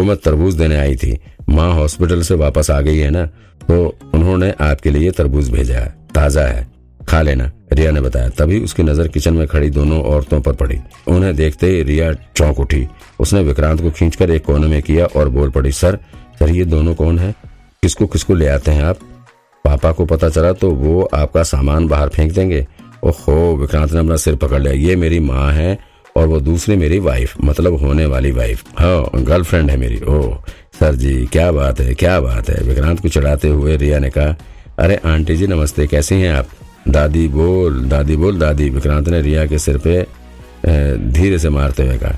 वो मैं तरबूज देने आई थी। माँ हॉस्पिटल से वापस आ गई है ना? तो उन्होंने आपके लिए तरबूज भेजा है। ताज़ा है। खा लेना, रिया ने बताया। तभी उसकी नज़र किचन में खड़ी दोनों औरतों पर पड़ी। उन्हें देखते ही रिया चौंक उठी। उसने विक्रांत को खींचकर एक कोने में किया और बोल पड़ी, सर सर, ये दोनों कौन है? किसको किसको ले आते हैं आप? पापा को पता चला तो वो आपका सामान बाहर फेंक देंगे? ओहो, विक्रांत ने अपना सिर पकड़ लिया। ये मेरी माँ है। और वो दूसरी मेरी वाइफ मतलब होने वाली वाइफ हाँ गर्लफ्रेंड है मेरी। ओह, सर जी, क्या बात है, क्या बात है। विक्रांत को चढ़ाते हुए रिया ने कहा, अरे, आंटी जी, नमस्ते, कैसी हैं आप? दादी, बोल दादी बोल, दादी। विक्रांत ने रिया के सिर पे धीरे से मारते हुए कहा,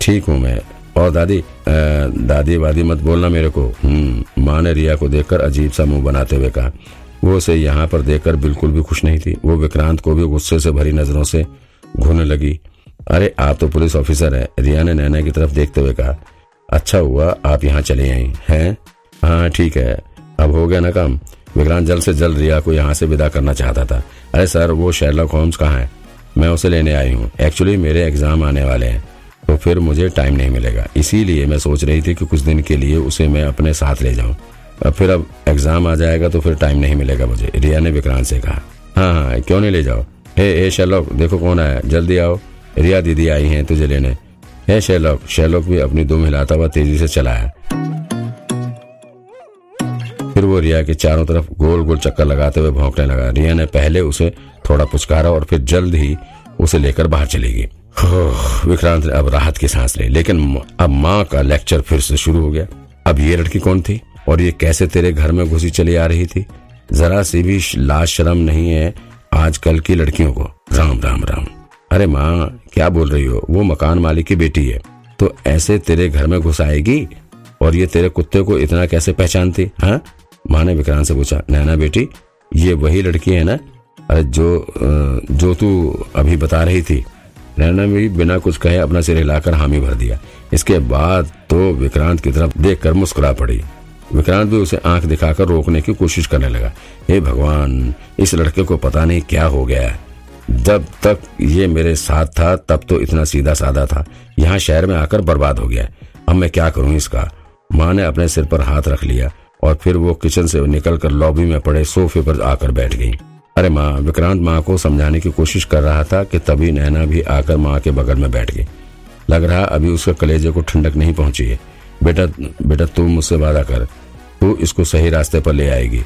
ठीक हूँ मैं। और दादी दादी वादी मत बोलना मेरे को। हम्म माँ ने रिया को देखकर अजीब सा मुँह बनाते हुए कहा, वो उसे यहाँ पर देखकर बिल्कुल भी खुश नहीं थी। वो विक्रांत को भी गुस्से से भरी नज़रों से घूरने लगी। अरे, आप तो पुलिस ऑफिसर है। रिया ने नैना की तरफ़ देखते हुए कहा अच्छा हुआ, आप यहाँ चले आई, हैं? हाँ ठीक है। अब हो गया ना काम। विक्रांत जल्द से जल्द रिया को यहाँ से विदा करना चाहता था। अरे सर, वो शेरलॉक होम्स कहाँ है? मैं उसे लेने आई हूँ। एक्चुअली मेरे एग्ज़ाम आने वाले हैं तो फिर मुझे टाइम नहीं मिलेगा। इसीलिए मैं सोच रही थी कि कुछ दिन के लिए उसे मैं अपने साथ ले जाऊँ। फिर अब एग्ज़ाम आ जाएगा तो फिर टाइम नहीं मिलेगा मुझे, रिया ने विक्रांत से कहा। हाँ हाँ क्यों नहीं ले जाओ? हे हे, शेरलॉक, देखो कौन आया जल्दी आओ। रिया दीदी आई हैं तुझे लेने। हे शेरलॉक शेरलॉक भी अपनी दुम हिलाता हुआ तेज़ी से चला है फिर वो रिया के चारों तरफ़ गोल गोल चक्कर लगाते हुए भौंकने लगा। रिया ने पहले उसे थोड़ा पुचकारा और फिर जल्द ही उसे लेकर बाहर चली गई। विक्रांत ने अब राहत की सांस ली, लेकिन अब माँ का लेक्चर फिर से शुरू हो गया। अब ये लड़की कौन थी? और ये कैसे तेरे घर में घुसी चली आ रही थी? जरा सी भी लाज शर्म नहीं है आजकल की लड़कियों को। राम राम राम। अरे माँ, क्या बोल रही हो? वो मकान मालिक की बेटी है। तो ऐसे तेरे घर में घुस आएगी? और ये तेरे कुत्ते को इतना कैसे पहचानती? हाँ? माँ ने विक्रांत से पूछा, नैना बेटी, ये वही लड़की है ना? अरे जो जो तू अभी बता रही थी। नैना भी बिना कुछ कहे अपना सिर हिलाकर हामी भर दिया। इसके बाद तो विक्रांत की तरफ़ देखकर मुस्कुरा पड़ी। विक्रांत भी उसे आँख दिखाकर रोकने की कोशिश करने लगा। हे भगवान, इस लड़के को पता नहीं क्या हो गया जब तक ये मेरे साथ था, तब तो इतना सीधा साधा था। यहाँ शहर में आकर बर्बाद हो गया। अब मैं क्या करूँ इसका? माँ ने अपने सिर पर हाथ रख लिया और फिर वो किचन से निकलकर लॉबी में पड़े सोफे पर आकर बैठ गई। अरे माँ, विक्रांत माँ को समझाने की कोशिश कर रहा था कि तभी नैना भी आकर माँ के बगल में बैठ गई। लग रहा अभी उसके कलेजे को ठंडक नहीं पहुँची है। बेटा बेटा तू मुझसे वादा कर। तू इसको सही रास्ते पर ले आएगी।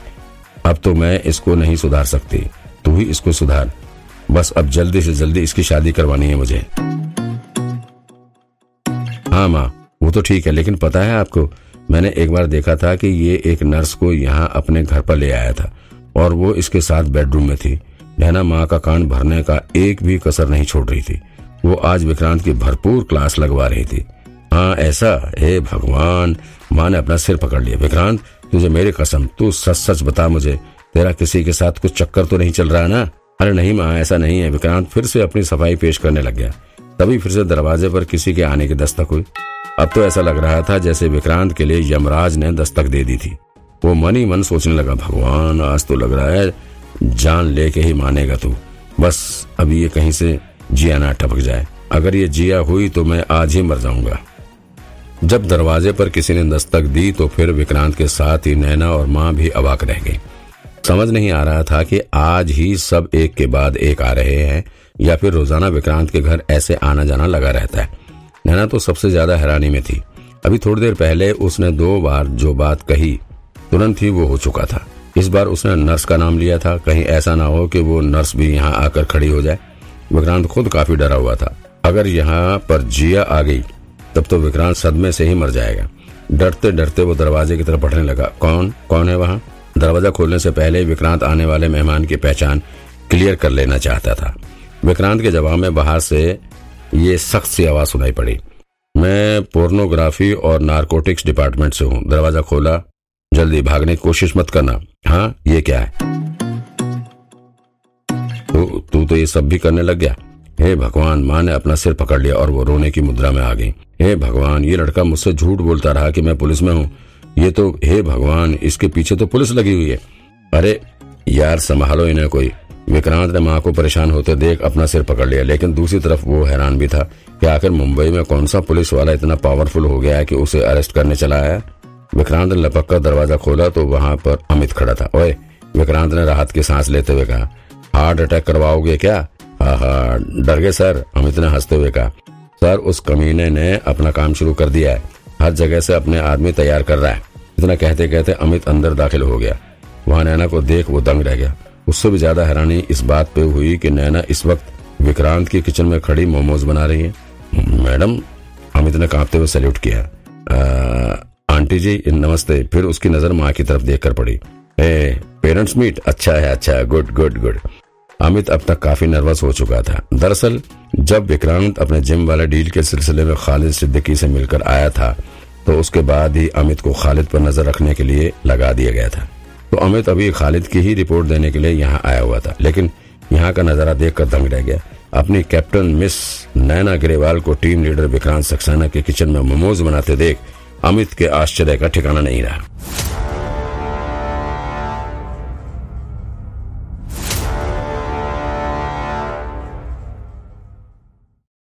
अब तो मैं इसको नहीं सुधार सकती। तू ही इसको सुधार। बस अब जल्दी से जल्दी इसकी शादी करवानी है मुझे। हाँ माँ, वो तो ठीक है, लेकिन पता है आपको, मैंने एक बार देखा था कि ये एक नर्स को यहाँ अपने घर पर ले आया था, और वो इसके साथ बेडरूम में थी। नैना माँ का कान भरने का एक भी कसर नहीं छोड़ रही थी। वो आज विक्रांत की भरपूर क्लास लगवा रही थी। हाँ ऐसा, हे भगवान, माँ ने अपना सिर पकड़ लिया। विक्रांत, तुझे मेरी कसम, तू सच सच बता मुझे, तेरा किसी के साथ कुछ चक्कर तो नहीं चल रहा ना? अरे नहीं माँ, ऐसा नहीं है। विक्रांत फिर से अपनी सफ़ाई पेश करने लग गया। तभी फिर से दरवाजे पर किसी के आने की दस्तक हुई। अब तो ऐसा लग रहा था जैसे विक्रांत के लिए यमराज ने दस्तक दे दी थी। वो मन ही मन सोचने लगा, भगवान, आज तो लग रहा है जान लेके ही मानेगा तू। बस अभी ये कहीं से जिया ना टपक जाए। अगर ये जिया हुई तो मैं आज ही मर जाऊँगा। जब दरवाजे पर किसी ने दस्तक दी तो फिर विक्रांत के साथ ही नैना और माँ भी अवाक रह गई। समझ नहीं आ रहा था कि आज ही सब एक के बाद एक आ रहे हैं, या फिर रोज़ाना विक्रांत के घर ऐसे आना जाना लगा रहता है। नैना तो सबसे ज़्यादा हैरानी में थी। अभी थोड़ी देर पहले उसने दो बार जो बात कही, तुरंत ही वो हो चुका था। इस बार उसने नर्स का नाम लिया था। कहीं ऐसा ना हो कि वो नर्स भी यहाँ आकर खड़ी हो जाए। विक्रांत खुद काफ़ी डरा हुआ था। अगर यहाँ पर जिया आ गई, तब तो विक्रांत सदमे से ही मर जाएगा। डरते डरते वो दरवाजे की तरफ़ बढ़ने लगा। कौन? कौन है वहाँ? दरवाज़ा खोलने से पहले विक्रांत आने वाले मेहमान की पहचान क्लियर कर लेना चाहता था। विक्रांत के जवाब में बाहर से ये सख्त सी आवाज़ सुनाई पड़ी। मैं पोर्नोग्राफी और नारकोटिक्स डिपार्टमेंट से हूँ। दरवाज़ा खोला। जल्दी भागने की कोशिश मत करना। हाँ ये क्या है? तू तू तो ये सब भी करने लग गया। हे भगवान, माँ ने अपना सिर पकड़ लिया और वो रोने की मुद्रा में आ गई। हे भगवान, ये लड़का मुझसे झूठ बोलता रहा कि मैं पुलिस में हूँ। ये तो हे भगवान, इसके पीछे तो पुलिस लगी हुई है। अरे, यार, संभालो इन्हें कोई। विक्रांत ने माँ को परेशान होते देख अपना सिर पकड़ लिया, लेकिन दूसरी तरफ़ वो हैरान भी था कि आखिर मुंबई में कौन सा पुलिस वाला इतना पावरफुल हो गया है कि उसे अरेस्ट करने चला आया विक्रांत ने लपक कर दरवाज़ा खोला तो वहाँ पर अमित खड़ा था। ओए, विक्रांत ने राहत की सांस लेते हुए कहा हार्ट अटैक करवाओगे क्या? हा हा, डर गए, सर, अमित ने हँसते हुए कहा। सर, उस कमीने ने अपना काम शुरू कर दिया है। हर जगह से अपने आदमी तैयार कर रहा है। इतना कहते कहते अमित अंदर दाखिल हो गया। वहाँ नैना को देख वो दंग रह गया। उससे भी ज़्यादा हैरानी इस बात पे हुई कि नैना इस वक्त विक्रांत की किचन में खड़ी मोमोज बना रही है। मैडम अमित ने कांपते हुए सैल्यूट किया। आ, आंटी जी नमस्ते। फिर उसकी नज़र माँ की तरफ़ देखकर पड़ी। A parents meet. अच्छा है अच्छा है। Good good good. अमित अब तक काफ़ी नर्वस हो चुका था। दरअसल जब विक्रांत अपने जिम वाले डील के सिलसिले में खालिद सिद्दीकी से मिलकर आया था तो उसके बाद ही अमित को खालिद पर नज़र रखने के लिए लगा दिया गया था। तो अमित अभी खालिद की ही रिपोर्ट देने के लिए यहाँ आया हुआ था, लेकिन यहाँ का नज़ारा देखकर दंग रह गया। अपनी कैप्टन मिस नैना ग्रेवाल को टीम लीडर विक्रांत सक्सेना के किचन में मोमोज बनाते देख अमित के आश्चर्य का ठिकाना नहीं रहा।